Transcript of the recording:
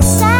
so.